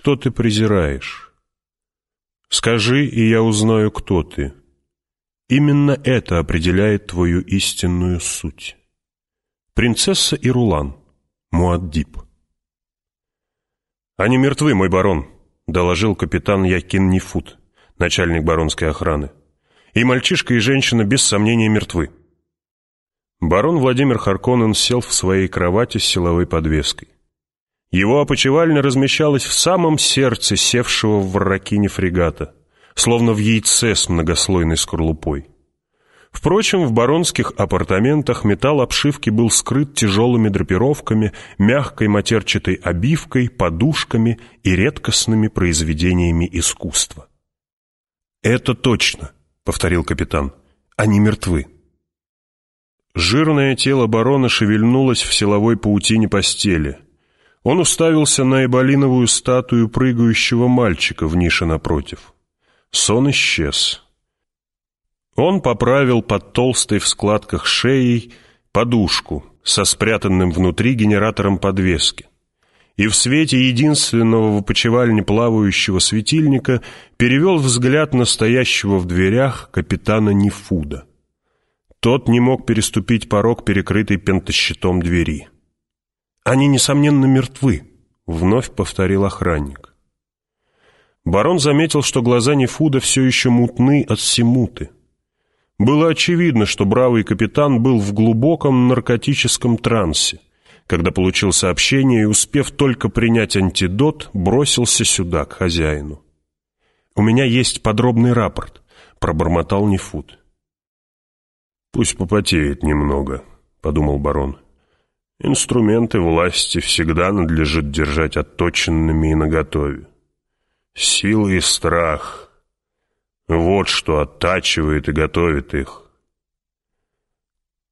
Что ты презираешь? Скажи, и я узнаю, кто ты. Именно это определяет твою истинную суть. Принцесса Ирулан, Муаддиб. «Они мертвы, мой барон», — доложил капитан Якин Нефут, начальник баронской охраны. «И мальчишка, и женщина без сомнения мертвы». Барон Владимир Харконен сел в своей кровати с силовой подвеской. Его опочивальня размещалась в самом сердце севшего в ворокине фрегата, словно в яйце с многослойной скорлупой. Впрочем, в баронских апартаментах металл обшивки был скрыт тяжелыми драпировками, мягкой матерчатой обивкой, подушками и редкостными произведениями искусства. «Это точно», — повторил капитан, — «они мертвы». Жирное тело барона шевельнулось в силовой паутине постели — он уставился на эболиновую статую прыгающего мальчика в нише напротив. Сон исчез. Он поправил под толстой в складках шеей подушку со спрятанным внутри генератором подвески. И в свете единственного в опочивальне плавающего светильника перевел взгляд настоящего в дверях капитана Нефуда. Тот не мог переступить порог перекрытой пентощитом двери. «Они, несомненно, мертвы», — вновь повторил охранник. Барон заметил, что глаза Нефуда все еще мутны от семуты. Было очевидно, что бравый капитан был в глубоком наркотическом трансе, когда получил сообщение и, успев только принять антидот, бросился сюда, к хозяину. «У меня есть подробный рапорт», — пробормотал Нефуд. «Пусть попотеет немного», — подумал барон. Инструменты власти всегда надлежит держать отточенными и наготове. Сила и страх — вот что оттачивает и готовит их.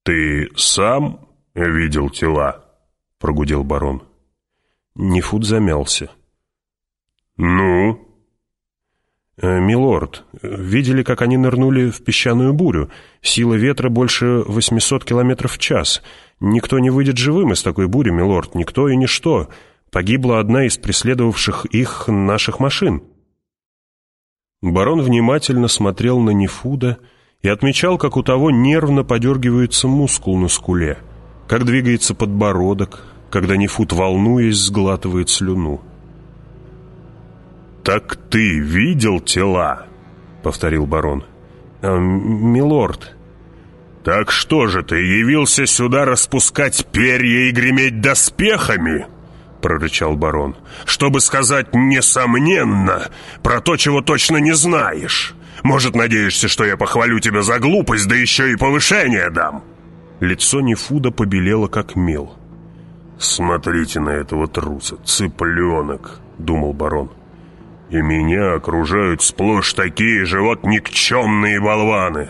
«Ты сам видел тела?» — прогудел барон. Нефут замялся. «Ну?» «Э, «Милорд, видели, как они нырнули в песчаную бурю. Сила ветра больше 800 километров в час. Никто не выйдет живым из такой бури, милорд, никто и ничто. Погибла одна из преследовавших их наших машин». Барон внимательно смотрел на Нефуда и отмечал, как у того нервно подергивается мускул на скуле, как двигается подбородок, когда Нефуд, волнуясь, сглатывает слюну. «Так ты видел тела?» — повторил барон. «Э, «Милорд». «Так что же ты явился сюда распускать перья и греметь доспехами?» — прорычал барон. «Чтобы сказать «несомненно» про то, чего точно не знаешь. Может, надеешься, что я похвалю тебя за глупость, да еще и повышение дам?» Лицо Нефуда побелело, как мел. «Смотрите на этого труса, цыпленок», — думал барон. И меня окружают сплошь такие же вот никчемные болваны.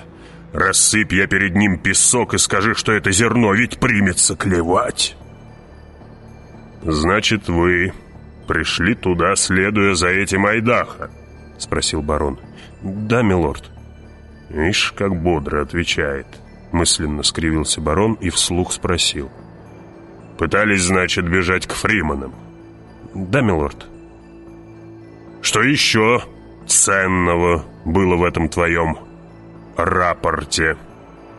Рассыпь я перед ним песок и скажи, что это зерно ведь примется клевать. Значит, вы пришли туда, следуя за этим Айдаха? Спросил барон. Да, милорд. Ишь, как бодро отвечает. Мысленно скривился барон и вслух спросил. Пытались, значит, бежать к Фриманам? Да, милорд. Что еще ценного было в этом твоем рапорте?»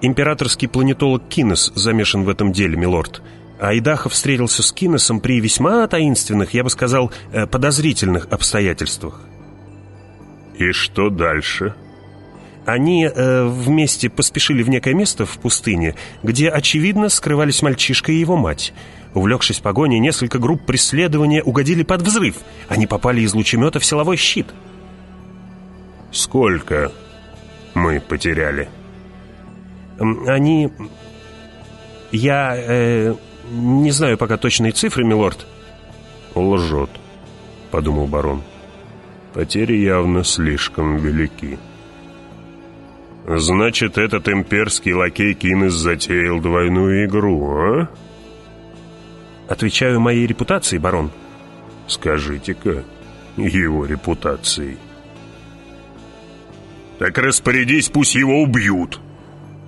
«Императорский планетолог Кинес замешан в этом деле, милорд. Айдахов встретился с Кинесом при весьма таинственных, я бы сказал, э, подозрительных обстоятельствах». «И что дальше?» Они э, вместе поспешили в некое место в пустыне, где, очевидно, скрывались мальчишка и его мать. Увлекшись погоней, несколько групп преследования угодили под взрыв. Они попали из лучемета в силовой щит. «Сколько мы потеряли?» «Они... Я... Э, не знаю пока точной цифры, милорд». «Лжет», — подумал барон. «Потери явно слишком велики». «Значит, этот имперский лакей Кинес затеял двойную игру, а?» Отвечаю моей репутации, барон. Скажите-ка, его репутацией. Так распорядись, пусть его убьют,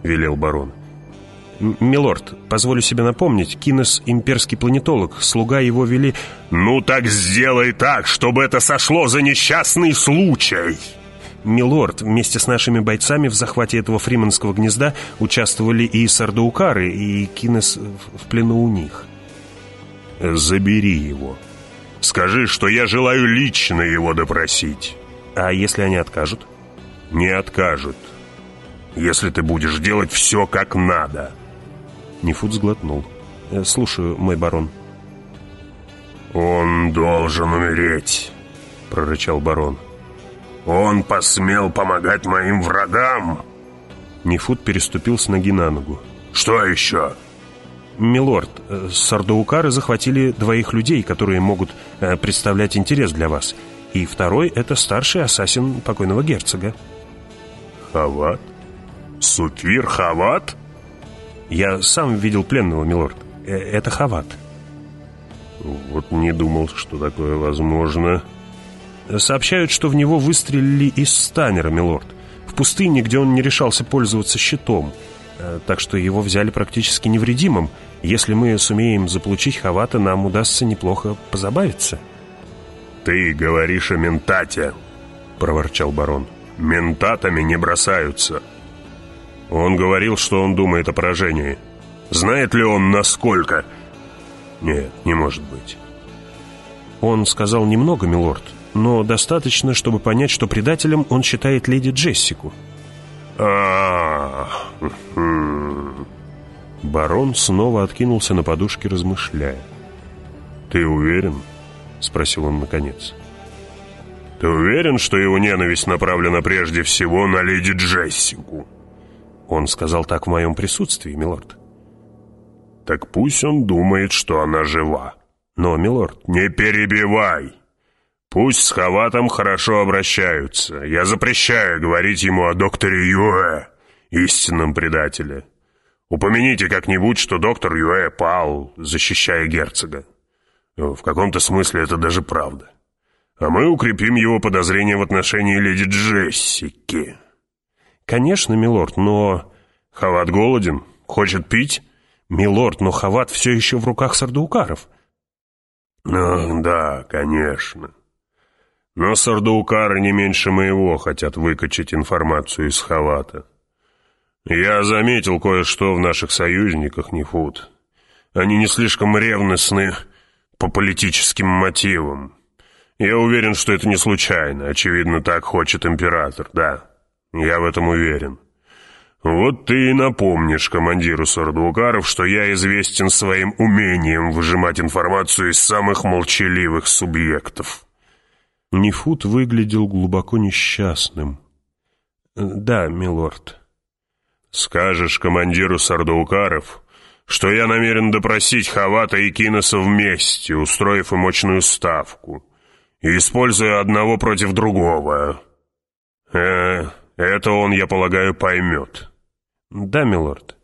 велел барон. «Милорд, позволю себе напомнить, Кинес — имперский планетолог, слуга его вели...» «Ну так сделай так, чтобы это сошло за несчастный случай!» «Милорд, вместе с нашими бойцами в захвате этого фриманского гнезда участвовали и сардаукары, и Кинес в плену у них». «Забери его. Скажи, что я желаю лично его допросить». «А если они откажут?» «Не откажут, если ты будешь делать все как надо». Нефут сглотнул. «Э, «Слушаю, мой барон». «Он должен умереть», — прорычал барон. «Он посмел помогать моим врагам!» Нефут переступил с ноги на ногу. «Что еще?» «Милорд, э, сардаукары захватили двоих людей, которые могут э, представлять интерес для вас. И второй — это старший ассасин покойного герцога». «Хават? Сукир Хават?» «Я сам видел пленного, милорд. Э, это Хават». «Вот не думал, что такое возможно». Сообщают, что в него выстрелили из станера, милорд. В пустыне, где он не решался пользоваться щитом. Э, так что его взяли практически невредимым. Если мы сумеем заполучить Хавата, нам удастся неплохо позабавиться. «Ты говоришь о ментате», — проворчал барон. «Ментатами не бросаются». Он говорил, что он думает о поражении. Знает ли он, насколько? Нет, не может быть. Он сказал немного, милорд, но достаточно, чтобы понять, что предателем он считает леди Джессику. а Барон снова откинулся на подушке, размышляя. «Ты уверен?» — спросил он наконец. «Ты уверен, что его ненависть направлена прежде всего на леди Джессику?» Он сказал так в моем присутствии, милорд. «Так пусть он думает, что она жива». «Но, милорд...» «Не перебивай!» Пусть с Хаватом хорошо обращаются. Я запрещаю говорить ему о докторе Юэ, истинном предателе. Упомяните как-нибудь, что доктор Юэ пал, защищая герцога. В каком-то смысле это даже правда. А мы укрепим его подозрения в отношении леди Джессики. Конечно, милорд, но... Хават голоден? Хочет пить? Милорд, но Хават все еще в руках сардаукаров. Ну, да, конечно. Но сардаукары не меньше моего хотят выкачать информацию из Хавата. Я заметил кое-что в наших союзниках, Нефут. Они не слишком ревностны по политическим мотивам. Я уверен, что это не случайно. Очевидно, так хочет император, да. Я в этом уверен. Вот ты и напомнишь командиру сардаукаров, что я известен своим умением выжимать информацию из самых молчаливых субъектов. Нефут выглядел глубоко несчастным. «Да, милорд». «Скажешь командиру Сардаукаров, что я намерен допросить Хавата и Киноса вместе, устроив им мощную ставку, используя одного против другого. Э, это он, я полагаю, поймет». «Да, милорд».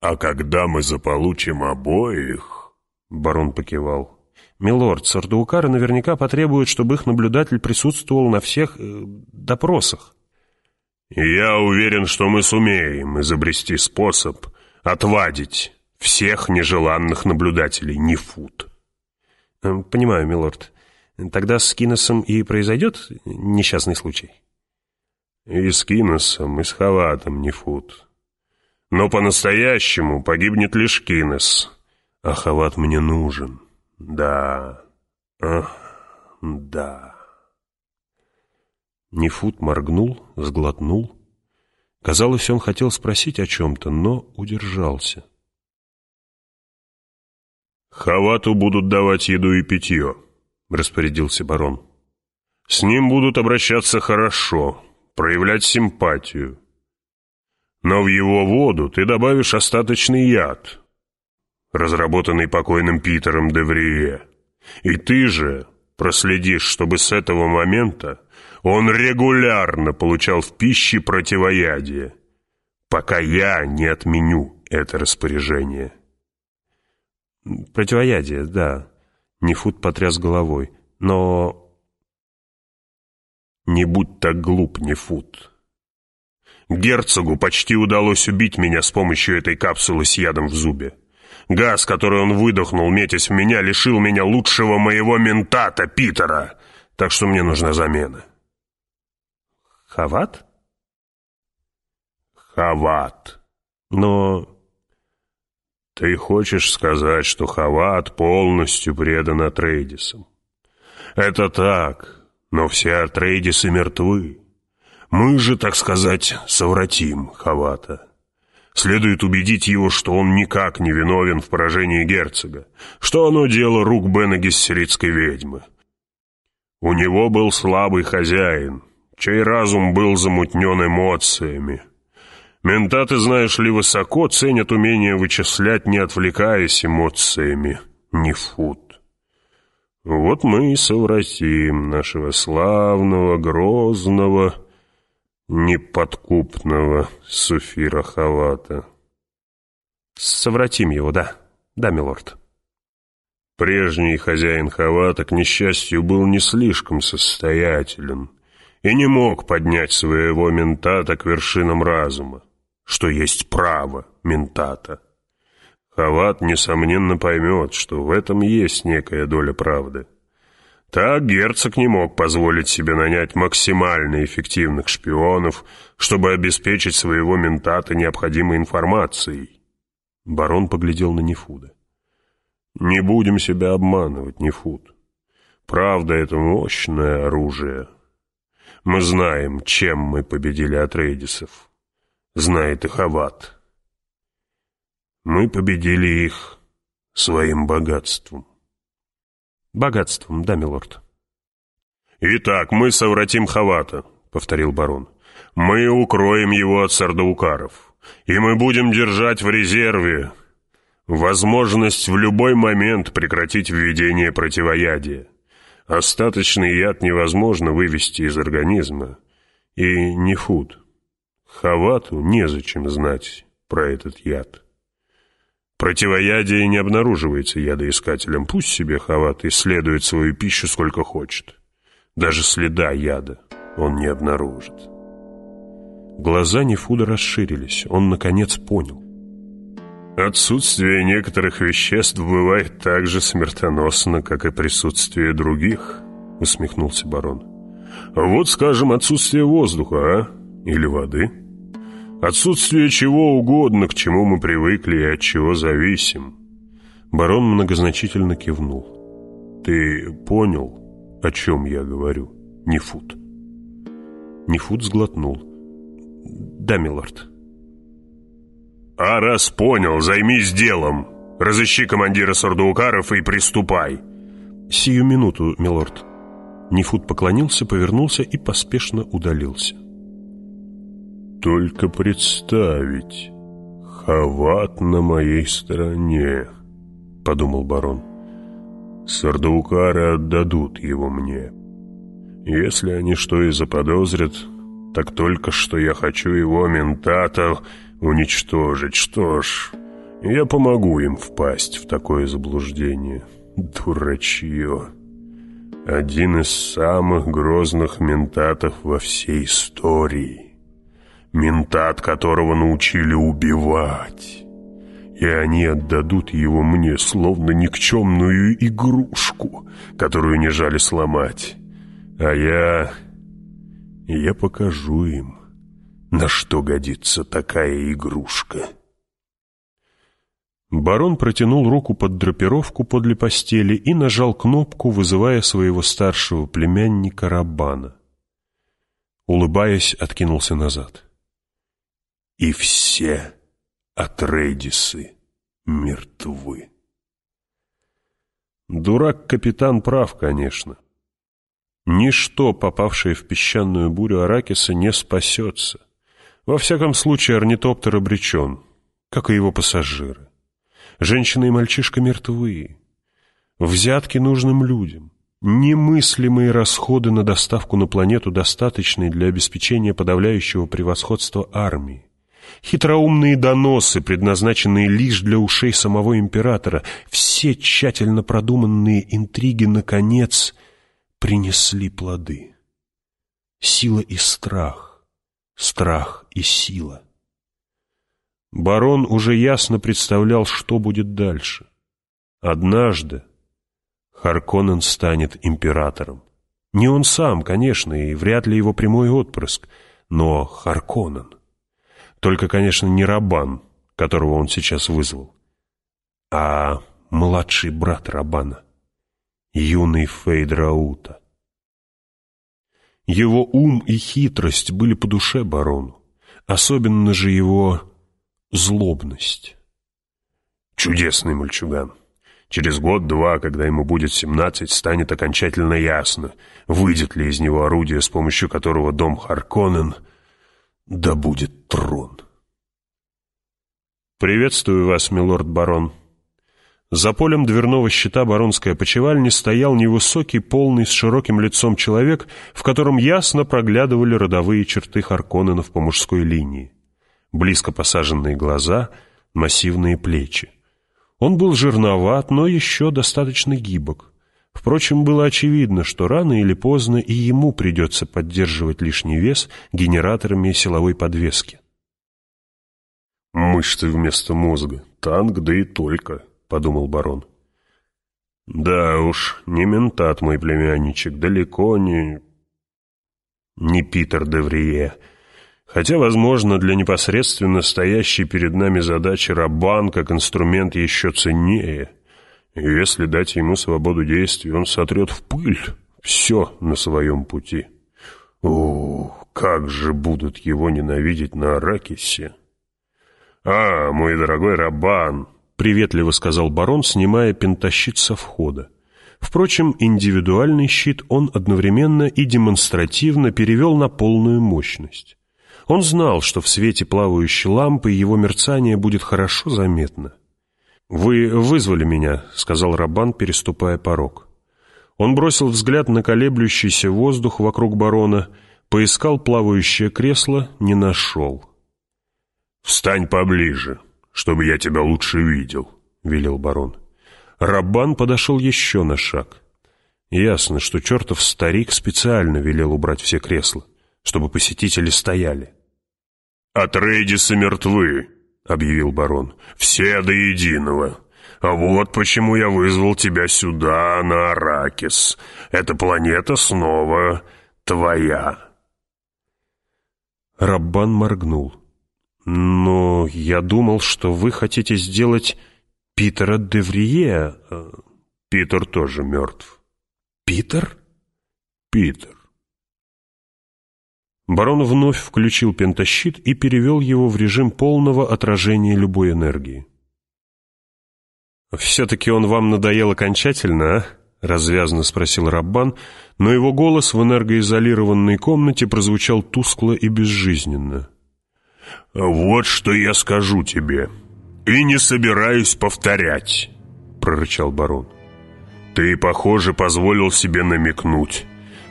«А когда мы заполучим обоих...» — барон покивал. «Милорд, сардаукары наверняка потребуют, чтобы их наблюдатель присутствовал на всех э, допросах». «Я уверен, что мы сумеем изобрести способ отвадить всех нежеланных наблюдателей, не фут». Э, «Понимаю, милорд. Тогда с Киносом и произойдет несчастный случай?» «И с Киносом, и с Хаватом, не фут. Но по-настоящему погибнет лишь Кинос, а Хават мне нужен». Да, ах, да. Нефут моргнул, сглотнул. Казалось, он хотел спросить о чем-то, но удержался. «Хавату будут давать еду и питье», — распорядился барон. «С ним будут обращаться хорошо, проявлять симпатию. Но в его воду ты добавишь остаточный яд, разработанный покойным Питером Деврие. И ты же проследишь, чтобы с этого момента он регулярно получал в пище противоядие, пока я не отменю это распоряжение. Противоядие, да. Нефут потряс головой. Но... Не будь так глуп, Нефут. Герцогу почти удалось убить меня с помощью этой капсулы с ядом в зубе. Газ, который он выдохнул, метясь в меня, лишил меня лучшего моего ментата, Питера. Так что мне нужна замена. Хават? Хават. Но... Ты хочешь сказать, что Хават полностью предан Атрейдисам? Это так, но все Атрейдисы мертвы. Мы же, так сказать, совратим Хавата. Следует убедить его, что он никак не виновен в поражении герцога, что оно дело рук Бена Гессеритской ведьмы. У него был слабый хозяин, чей разум был замутнен эмоциями. Ментаты, знаешь ли, высоко ценят умение вычислять, не отвлекаясь эмоциями. Не фут. Вот мы и совратим нашего славного, грозного, неподкупного Суфира Хавата. Совратим его, да. Да, милорд. Прежний хозяин Хавата, к несчастью, был не слишком состоятелен и не мог поднять своего ментата к вершинам разума, что есть право ментата. Хават, несомненно, поймет, что в этом есть некая доля правды. Так герцог не мог позволить себе нанять максимально эффективных шпионов, чтобы обеспечить своего ментата необходимой информацией. Барон поглядел на Нефуда. «Не будем себя обманывать, Нефуд. Правда — это мощное оружие. Мы знаем, чем мы победили Атрейдисов. Знает и Хават. Мы победили их своим богатством». «Богатством, да, милорд». «Итак, мы совратим Хавата», — повторил барон. «Мы укроем его от сардаукаров, и мы будем держать в резерве возможность в любой момент прекратить введение противоядия. Остаточный яд невозможно вывести из организма, и не фуд. Хавату незачем знать про этот яд». Противоядие не обнаруживается ядоискателем. Пусть себе Хават исследует свою пищу сколько хочет. Даже следа яда он не обнаружит. Глаза Нефуда расширились. Он, наконец, понял. Отсутствие некоторых веществ бывает так же смертоносно, как и присутствие других, усмехнулся барон. Вот, скажем, отсутствие воздуха, а? Или воды? Отсутствие чего угодно, к чему мы привыкли и от чего зависим. Барон многозначительно кивнул. Ты понял, о чем я говорю, Нефут? Нефут сглотнул. Да, милорд. А раз понял, займись делом. Разыщи командира сардуукаров и приступай. Сию минуту, милорд. Нефут поклонился, повернулся и поспешно удалился. Только представить, Хават на моей стороне, подумал барон. Сардаукары отдадут его мне. Если они что и заподозрят, так только что я хочу его ментата уничтожить. Что ж, я помогу им впасть в такое заблуждение. Дурачье. Один из самых грозных ментатов во всей истории ментат которого научили убивать. И они отдадут его мне, словно никчемную игрушку, которую не жали сломать. А я... я покажу им, на что годится такая игрушка». Барон протянул руку под драпировку подле постели и нажал кнопку, вызывая своего старшего племянника Рабана. Улыбаясь, откинулся назад и все Атрейдисы мертвы. Дурак-капитан прав, конечно. Ничто, попавшее в песчаную бурю Аракиса, не спасется. Во всяком случае, орнитоптер обречен, как и его пассажиры. Женщина и мальчишка мертвы. Взятки нужным людям. Немыслимые расходы на доставку на планету достаточные для обеспечения подавляющего превосходства армии. Хитроумные доносы, предназначенные лишь для ушей самого императора, все тщательно продуманные интриги, наконец, принесли плоды. Сила и страх страх и сила. Барон уже ясно представлял, что будет дальше. Однажды Харконнен станет императором. Не он сам, конечно, и вряд ли его прямой отпрыск, но Харконнен. Только, конечно, не Рабан, которого он сейчас вызвал, а младший брат Рабана, юный Фейдраута. Его ум и хитрость были по душе барону, особенно же его злобность. Чудесный мальчуган. Через год-два, когда ему будет семнадцать, станет окончательно ясно, выйдет ли из него орудие, с помощью которого дом Харконнен добудет трон. «Приветствую вас, милорд-барон». За полем дверного щита баронской опочивальни стоял невысокий, полный, с широким лицом человек, в котором ясно проглядывали родовые черты Харконненов по мужской линии. Близко посаженные глаза, массивные плечи. Он был жирноват, но еще достаточно гибок. Впрочем, было очевидно, что рано или поздно и ему придется поддерживать лишний вес генераторами силовой подвески. «Мышцы вместо мозга, танк, да и только», — подумал барон. «Да уж, не ментат мой племянничек, далеко не...» «Не Питер Деврие», Хотя, возможно, для непосредственно стоящей перед нами задачи Рабан как инструмент еще ценнее. Если дать ему свободу действий, он сотрет в пыль все на своем пути. О, как же будут его ненавидеть на Аракисе! «А, мой дорогой Рабан!» — приветливо сказал барон, снимая пентащит со входа. Впрочем, индивидуальный щит он одновременно и демонстративно перевел на полную мощность. Он знал, что в свете плавающей лампы его мерцание будет хорошо заметно. «Вы вызвали меня», — сказал Рабан, переступая порог. Он бросил взгляд на колеблющийся воздух вокруг барона, поискал плавающее кресло, не нашел. «Встань поближе, чтобы я тебя лучше видел», — велел барон. Рабан подошел еще на шаг. Ясно, что чертов старик специально велел убрать все кресла, чтобы посетители стояли. «Атрейдисы мертвы», — объявил барон. «Все до единого. А вот почему я вызвал тебя сюда, на Аракис. Эта планета снова твоя». Раббан моргнул. «Но я думал, что вы хотите сделать Питера Деврие. Питер тоже мертв». «Питер?» «Питер. Барон вновь включил пентащит и перевел его в режим полного отражения любой энергии. «Все-таки он вам надоел окончательно, а?» — развязно спросил Раббан, но его голос в энергоизолированной комнате прозвучал тускло и безжизненно. «Вот что я скажу тебе, и не собираюсь повторять», — прорычал барон. «Ты, похоже, позволил себе намекнуть»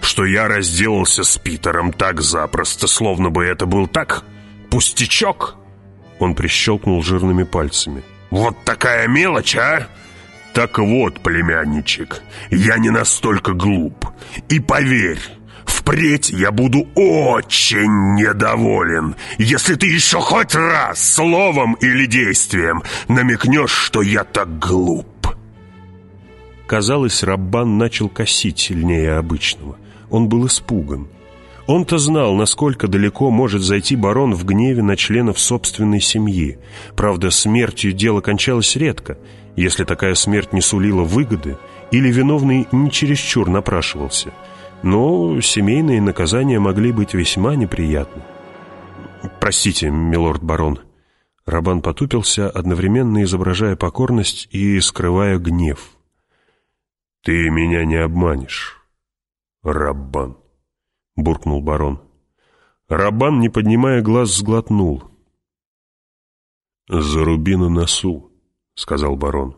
что я разделался с Питером так запросто, словно бы это был так пустячок. Он прищелкнул жирными пальцами. «Вот такая мелочь, а?» «Так вот, племянничек, я не настолько глуп. И поверь, впредь я буду очень недоволен, если ты еще хоть раз словом или действием намекнешь, что я так глуп». Казалось, Раббан начал косить сильнее обычного. Он был испуган. Он-то знал, насколько далеко может зайти барон в гневе на членов собственной семьи. Правда, смертью дело кончалось редко, если такая смерть не сулила выгоды или виновный не чересчур напрашивался. Но семейные наказания могли быть весьма неприятны. «Простите, милорд-барон». Рабан потупился, одновременно изображая покорность и скрывая гнев. «Ты меня не обманешь». «Раббан», — буркнул барон. Раббан, не поднимая глаз, сглотнул. «Заруби на носу», — сказал барон.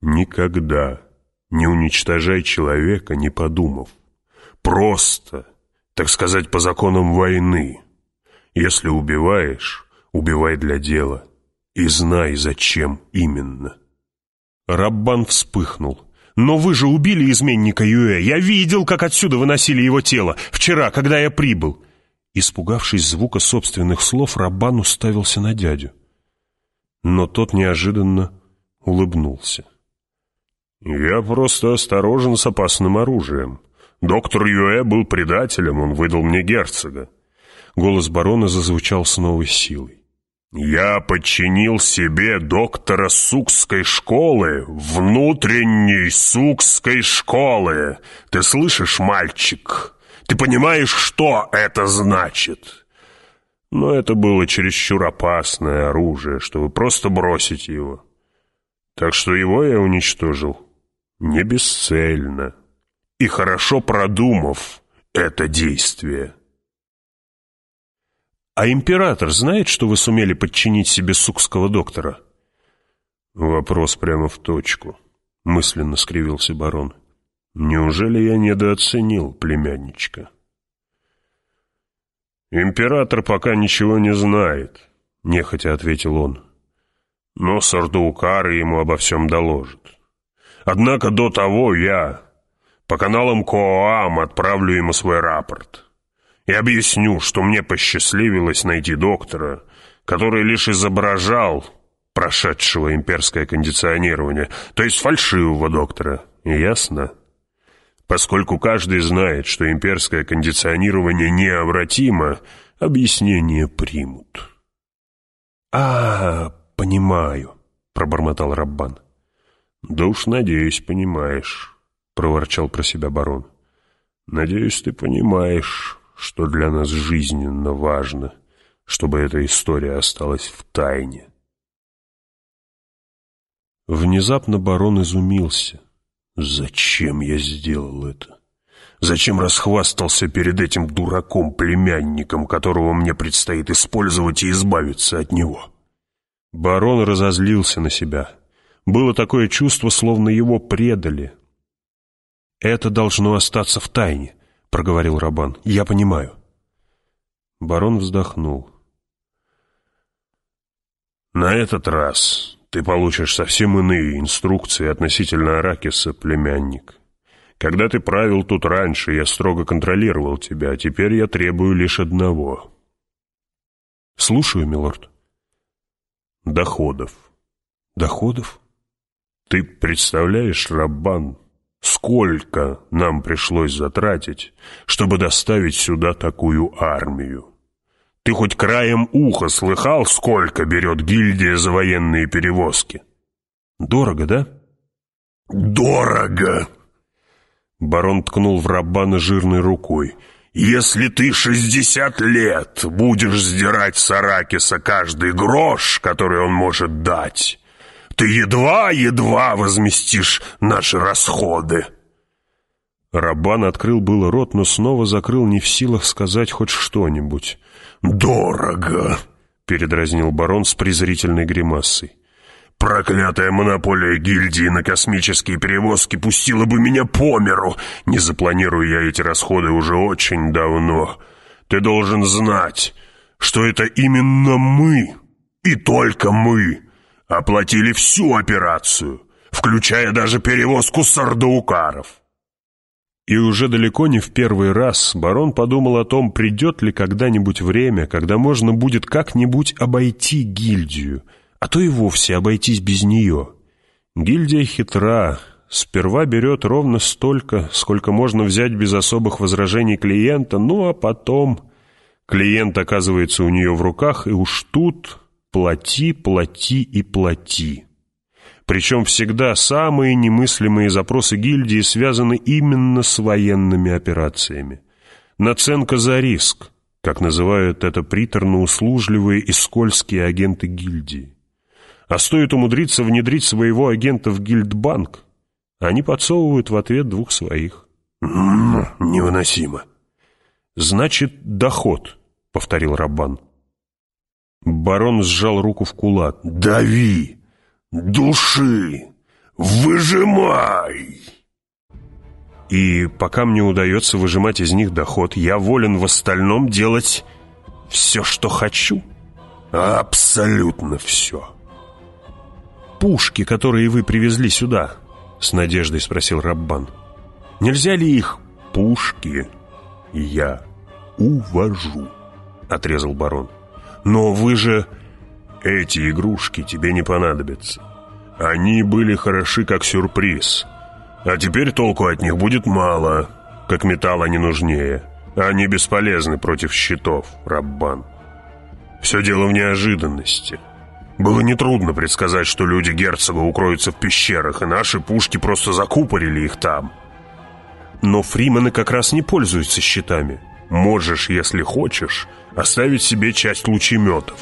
«Никогда не уничтожай человека, не подумав. Просто, так сказать, по законам войны. Если убиваешь, убивай для дела. И знай, зачем именно». Раббан вспыхнул. «Но вы же убили изменника Юэ. Я видел, как отсюда выносили его тело. Вчера, когда я прибыл». Испугавшись звука собственных слов, Раббан уставился на дядю. Но тот неожиданно улыбнулся. «Я просто осторожен с опасным оружием. Доктор Юэ был предателем, он выдал мне герцога». Голос барона зазвучал с новой силой. «Я подчинил себе доктора Сукской школы, внутренней Сукской школы. Ты слышишь, мальчик? Ты понимаешь, что это значит?» Но это было чересчур опасное оружие, чтобы просто бросить его. Так что его я уничтожил не бесцельно и хорошо продумав это действие. «А император знает, что вы сумели подчинить себе сукского доктора?» «Вопрос прямо в точку», — мысленно скривился барон. «Неужели я недооценил племянничка?» «Император пока ничего не знает», — нехотя ответил он. «Но Сардаукары ему обо всем доложат. Однако до того я по каналам Коам отправлю ему свой рапорт и объясню, что мне посчастливилось найти доктора, который лишь изображал прошедшего имперское кондиционирование, то есть фальшивого доктора. Ясно? Поскольку каждый знает, что имперское кондиционирование необратимо, объяснение примут. «А, понимаю», — пробормотал Раббан. «Да уж, надеюсь, понимаешь», — проворчал про себя барон. «Надеюсь, ты понимаешь, что для нас жизненно важно, чтобы эта история осталась в тайне». Внезапно барон изумился. «Зачем я сделал это? Зачем расхвастался перед этим дураком-племянником, которого мне предстоит использовать и избавиться от него?» Барон разозлился на себя. Было такое чувство, словно его предали. «Это должно остаться в тайне», — проговорил Рабан. «Я понимаю». Барон вздохнул. «На этот раз ты получишь совсем иные инструкции относительно Аракиса, племянник. Когда ты правил тут раньше, я строго контролировал тебя, а теперь я требую лишь одного». «Слушаю, милорд». «Доходов». «Доходов?» Ты представляешь, Раббан, сколько нам пришлось затратить, чтобы доставить сюда такую армию? Ты хоть краем уха слыхал, сколько берет гильдия за военные перевозки? Дорого, да? Дорого! Барон ткнул в Раббана жирной рукой. «Если ты шестьдесят лет будешь сдирать с Аракиса каждый грош, который он может дать, ты едва-едва возместишь наши расходы!» Рабан открыл было рот, но снова закрыл не в силах сказать хоть что-нибудь. «Дорого!» — передразнил барон с презрительной гримасой. «Проклятая монополия гильдии на космические перевозки пустила бы меня по миру, не запланирую я эти расходы уже очень давно. Ты должен знать, что это именно мы, и только мы, Оплатили всю операцию, включая даже перевозку сардаукаров. И уже далеко не в первый раз барон подумал о том, придет ли когда-нибудь время, когда можно будет как-нибудь обойти гильдию, а то и вовсе обойтись без нее. Гильдия хитра, сперва берет ровно столько, сколько можно взять без особых возражений клиента, ну а потом клиент оказывается у нее в руках, и уж тут Плати, плати и плати. Причем всегда самые немыслимые запросы гильдии связаны именно с военными операциями. Наценка за риск, как называют это приторно-услужливые и скользкие агенты гильдии. А стоит умудриться внедрить своего агента в гильдбанк, они подсовывают в ответ двух своих. «Невыносимо». «Значит, доход», — повторил Раббан. Барон сжал руку в кулак. «Дави! Души! Выжимай!» И пока мне удается выжимать из них доход, я волен в остальном делать все, что хочу. Абсолютно все. Пушки, которые вы привезли сюда, с надеждой спросил Раббан. Нельзя ли их пушки я увожу? — отрезал барон. «Но вы же...» «Эти игрушки тебе не понадобятся. Они были хороши как сюрприз. А теперь толку от них будет мало. Как металл они нужнее. Они бесполезны против щитов, Раббан. Все дело в неожиданности». Было нетрудно предсказать, что люди герцога укроются в пещерах, и наши пушки просто закупорили их там. Но фримены как раз не пользуются щитами. Можешь, если хочешь, оставить себе часть лучеметов.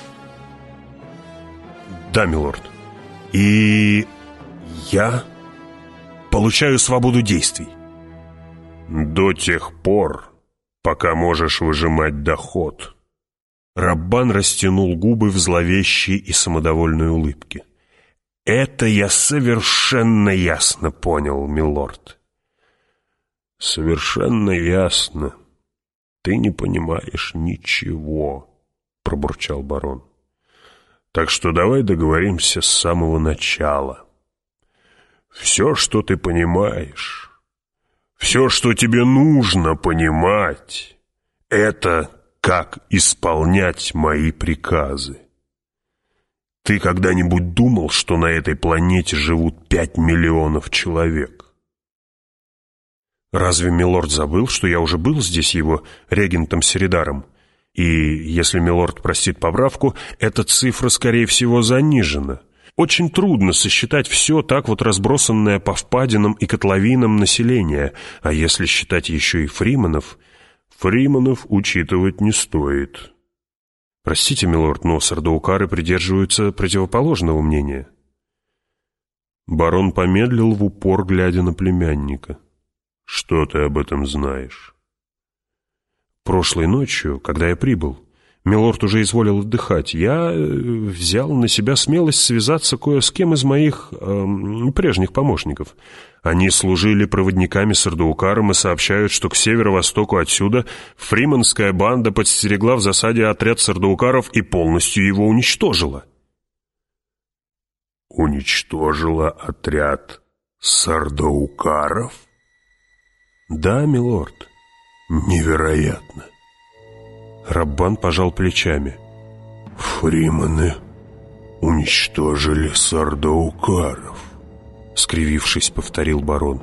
Да, милорд. И я получаю свободу действий. До тех пор, пока можешь выжимать доход. Раббан растянул губы в зловещей и самодовольной улыбке. «Это я совершенно ясно понял, милорд». «Совершенно ясно. Ты не понимаешь ничего», — пробурчал барон. «Так что давай договоримся с самого начала. Все, что ты понимаешь, все, что тебе нужно понимать, это как исполнять мои приказы. Ты когда-нибудь думал, что на этой планете живут пять миллионов человек? Разве Милорд забыл, что я уже был здесь его регентом Середаром? И, если Милорд простит поправку, эта цифра, скорее всего, занижена. Очень трудно сосчитать все так вот разбросанное по впадинам и котловинам населения, а если считать еще и фриманов – Фриманов учитывать не стоит. Простите, милорд, но сардаукары придерживаются противоположного мнения. Барон помедлил в упор, глядя на племянника. Что ты об этом знаешь? Прошлой ночью, когда я прибыл, Милорд уже изволил отдыхать. Я э, взял на себя смелость связаться кое с кем из моих э, прежних помощников. Они служили проводниками с Ардуукаром и сообщают, что к северо-востоку отсюда фриманская банда подстерегла в засаде отряд сардаукаров и полностью его уничтожила. «Уничтожила отряд сардаукаров?» «Да, милорд, невероятно». Раббан пожал плечами. «Фриманы уничтожили сардаукаров», — скривившись, повторил барон.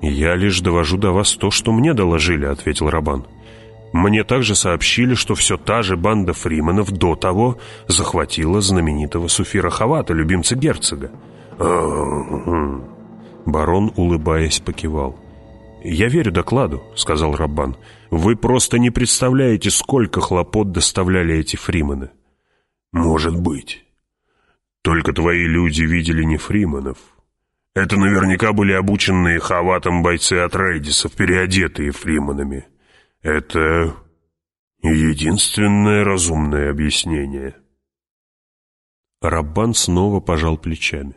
«Я лишь довожу до вас то, что мне доложили», — ответил Рабан. «Мне также сообщили, что все та же банда фриманов до того захватила знаменитого Суфира Хавата, любимца герцога». Барон, улыбаясь, покивал. «Я верю докладу», — сказал Раббан. «Вы просто не представляете, сколько хлопот доставляли эти фримены». «Может быть. Только твои люди видели не фриманов. Это наверняка были обученные хаватом бойцы от Рейдисов, переодетые фриманами. Это единственное разумное объяснение». Раббан снова пожал плечами.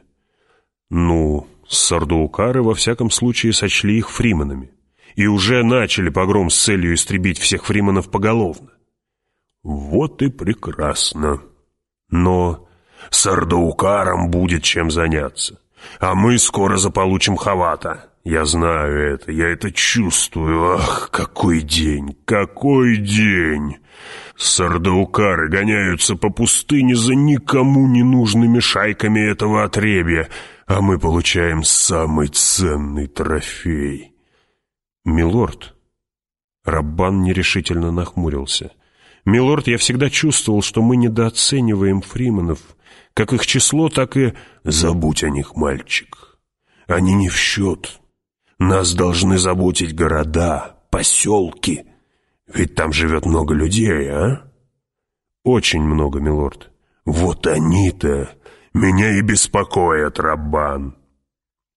«Ну, Сардуукары во всяком случае сочли их фриманами и уже начали погром с целью истребить всех фриманов поголовно. Вот и прекрасно. Но Сардаукарам будет чем заняться, а мы скоро заполучим Хавата. Я знаю это, я это чувствую. Ах, какой день, какой день! Сардаукары гоняются по пустыне за никому не нужными шайками этого отребья, а мы получаем самый ценный трофей. Милорд, Раббан нерешительно нахмурился. Милорд, я всегда чувствовал, что мы недооцениваем фриманов, как их число, так и... Забудь о них, мальчик. Они не в счет. Нас должны заботить города, поселки. Ведь там живет много людей, а? Очень много, милорд. Вот они-то меня и беспокоят, Раббан.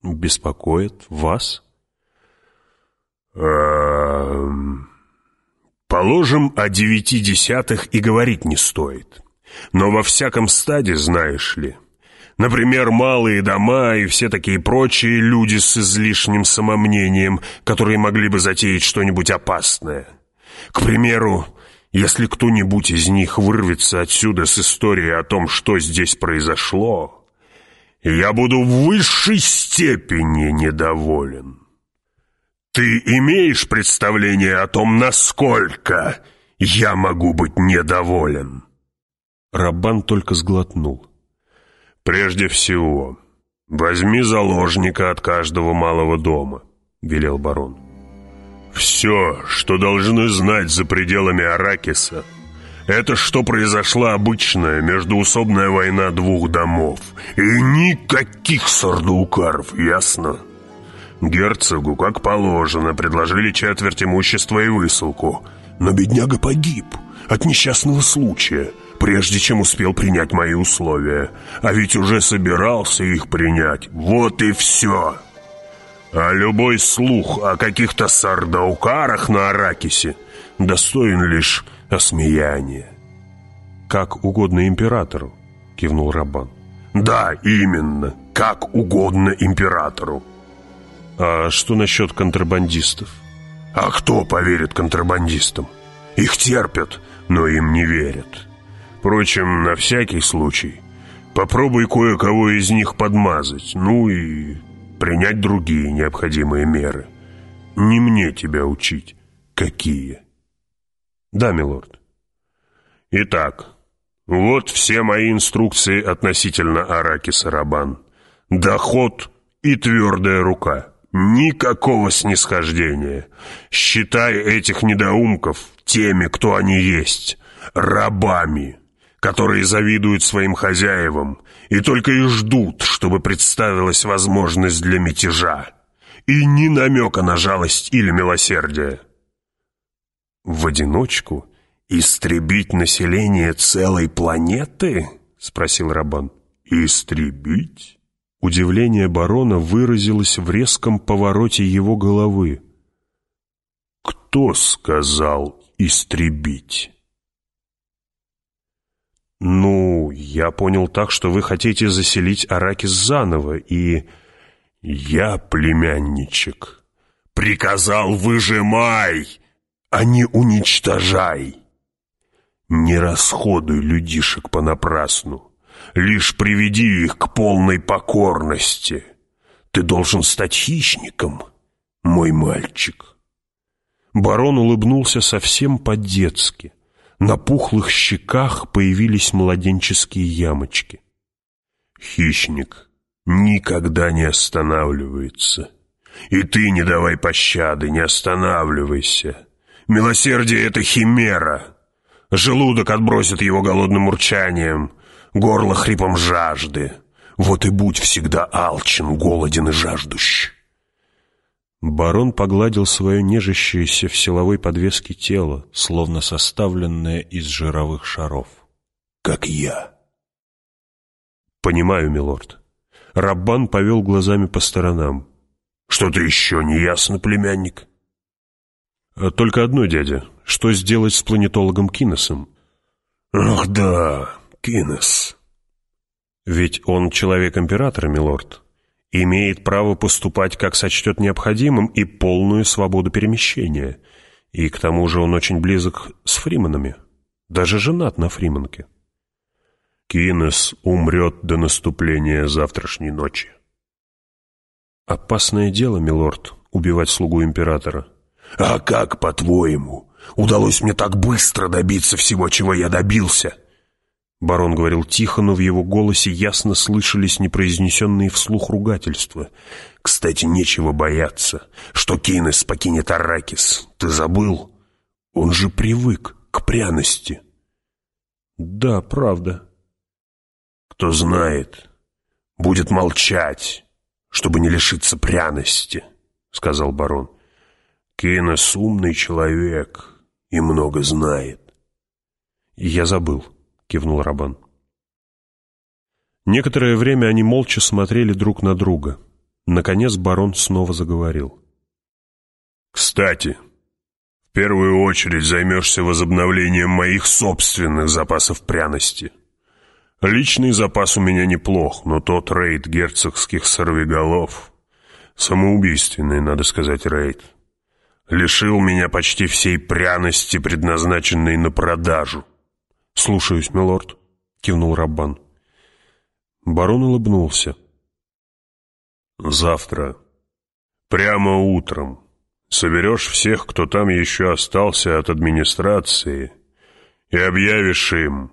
Беспокоит вас? Эм... Положим, о девяти десятых и говорить не стоит. Но во всяком стаде, знаешь ли, например, малые дома и все такие прочие люди с излишним самомнением, которые могли бы затеять что-нибудь опасное. К примеру, если кто-нибудь из них вырвется отсюда с историей о том, что здесь произошло, я буду в высшей степени недоволен. Ты имеешь представление о том, насколько я могу быть недоволен?» Раббан только сглотнул. «Прежде всего, возьми заложника от каждого малого дома», — велел барон. «Все, что должны знать за пределами Аракиса, это что произошла обычная междуусобная война двух домов. И никаких сардуукаров, ясно?» Герцогу, как положено, предложили четверть имущества и высылку. Но бедняга погиб от несчастного случая, прежде чем успел принять мои условия. А ведь уже собирался их принять. Вот и все. А любой слух о каких-то сардаукарах на Аракисе достоин лишь осмеяния. «Как угодно императору», — кивнул Рабан. «Да, именно, как угодно императору». А что насчет контрабандистов? А кто поверит контрабандистам? Их терпят, но им не верят. Впрочем, на всякий случай, попробуй кое-кого из них подмазать, ну и принять другие необходимые меры. Не мне тебя учить. Какие? Да, милорд. Итак, вот все мои инструкции относительно Аракиса Рабан. Доход и твердая рука. Никакого снисхождения. Считай этих недоумков теми, кто они есть, рабами, которые завидуют своим хозяевам и только и ждут, чтобы представилась возможность для мятежа. И ни намека на жалость или милосердие. В одиночку истребить население целой планеты? Спросил Рабан. Истребить? Удивление барона выразилось в резком повороте его головы. «Кто сказал истребить?» «Ну, я понял так, что вы хотите заселить Аракис заново, и...» «Я, племянничек, приказал выжимай, а не уничтожай. Не расходуй людишек понапрасну. Лишь приведи их к полной покорности. Ты должен стать хищником, мой мальчик». Барон улыбнулся совсем по-детски. На пухлых щеках появились младенческие ямочки. «Хищник никогда не останавливается. И ты не давай пощады, не останавливайся. Милосердие — это химера. Желудок отбросит его голодным урчанием, горло хрипом жажды. Вот и будь всегда алчен, голоден и жаждущ. Барон погладил свое нежащееся в силовой подвеске тело, словно составленное из жировых шаров. «Как я». «Понимаю, милорд». Раббан повел глазами по сторонам. «Что-то еще не ясно, племянник?» «Только одно, дядя. Что сделать с планетологом Кинесом?» «Ах да, Кинес. Ведь он человек императора, милорд. Имеет право поступать, как сочтет необходимым, и полную свободу перемещения. И к тому же он очень близок с Фриманами. Даже женат на Фриманке. Кинес умрет до наступления завтрашней ночи. Опасное дело, милорд, убивать слугу императора. А как, по-твоему, удалось мне так быстро добиться всего, чего я добился?» Барон говорил тихо, но в его голосе ясно слышались непроизнесенные вслух ругательства. «Кстати, нечего бояться, что Кинес покинет Аракис. Ты забыл? Он же привык к пряности». «Да, правда». «Кто знает, будет молчать, чтобы не лишиться пряности», — сказал барон. «Кинес умный человек и много знает». «Я забыл», — кивнул Рабан. Некоторое время они молча смотрели друг на друга. Наконец барон снова заговорил. «Кстати, в первую очередь займешься возобновлением моих собственных запасов пряности. Личный запас у меня неплох, но тот рейд герцогских сорвиголов, самоубийственный, надо сказать, рейд, лишил меня почти всей пряности, предназначенной на продажу. «Слушаюсь, милорд», — кивнул Раббан. Барон улыбнулся. «Завтра, прямо утром, соберешь всех, кто там еще остался от администрации, и объявишь им,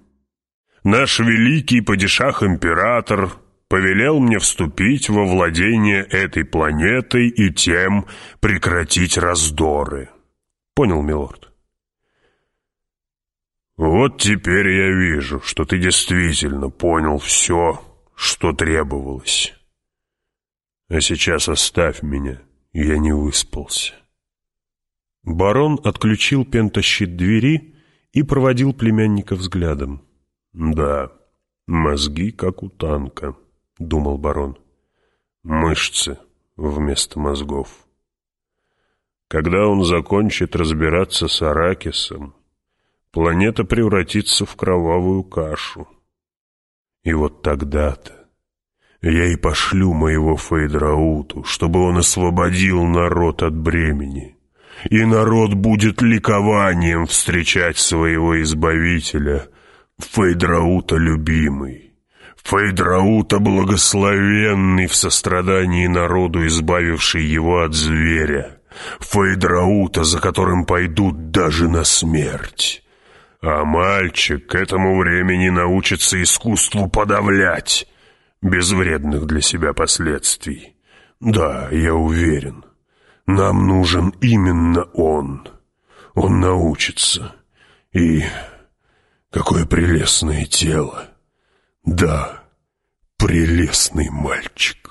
наш великий падишах-император повелел мне вступить во владение этой планетой и тем прекратить раздоры. Понял, милорд? Вот теперь я вижу, что ты действительно понял все, что требовалось. А сейчас оставь меня, я не выспался. Барон отключил пентащит двери и проводил племянника взглядом. «Да, мозги, как у танка», — думал барон. «Мышцы вместо мозгов». Когда он закончит разбираться с Аракисом, планета превратится в кровавую кашу. И вот тогда-то я и пошлю моего Фейдрауту, чтобы он освободил народ от бремени. И народ будет ликованием встречать своего избавителя, Фейдраута любимый. Фейдраута благословенный в сострадании народу, избавивший его от зверя. Фейдраута, за которым пойдут даже на смерть. А мальчик к этому времени научится искусству подавлять, без вредных для себя последствий. Да, я уверен, нам нужен именно он. Он научится. И какое прелестное тело. Да, прелестный мальчик.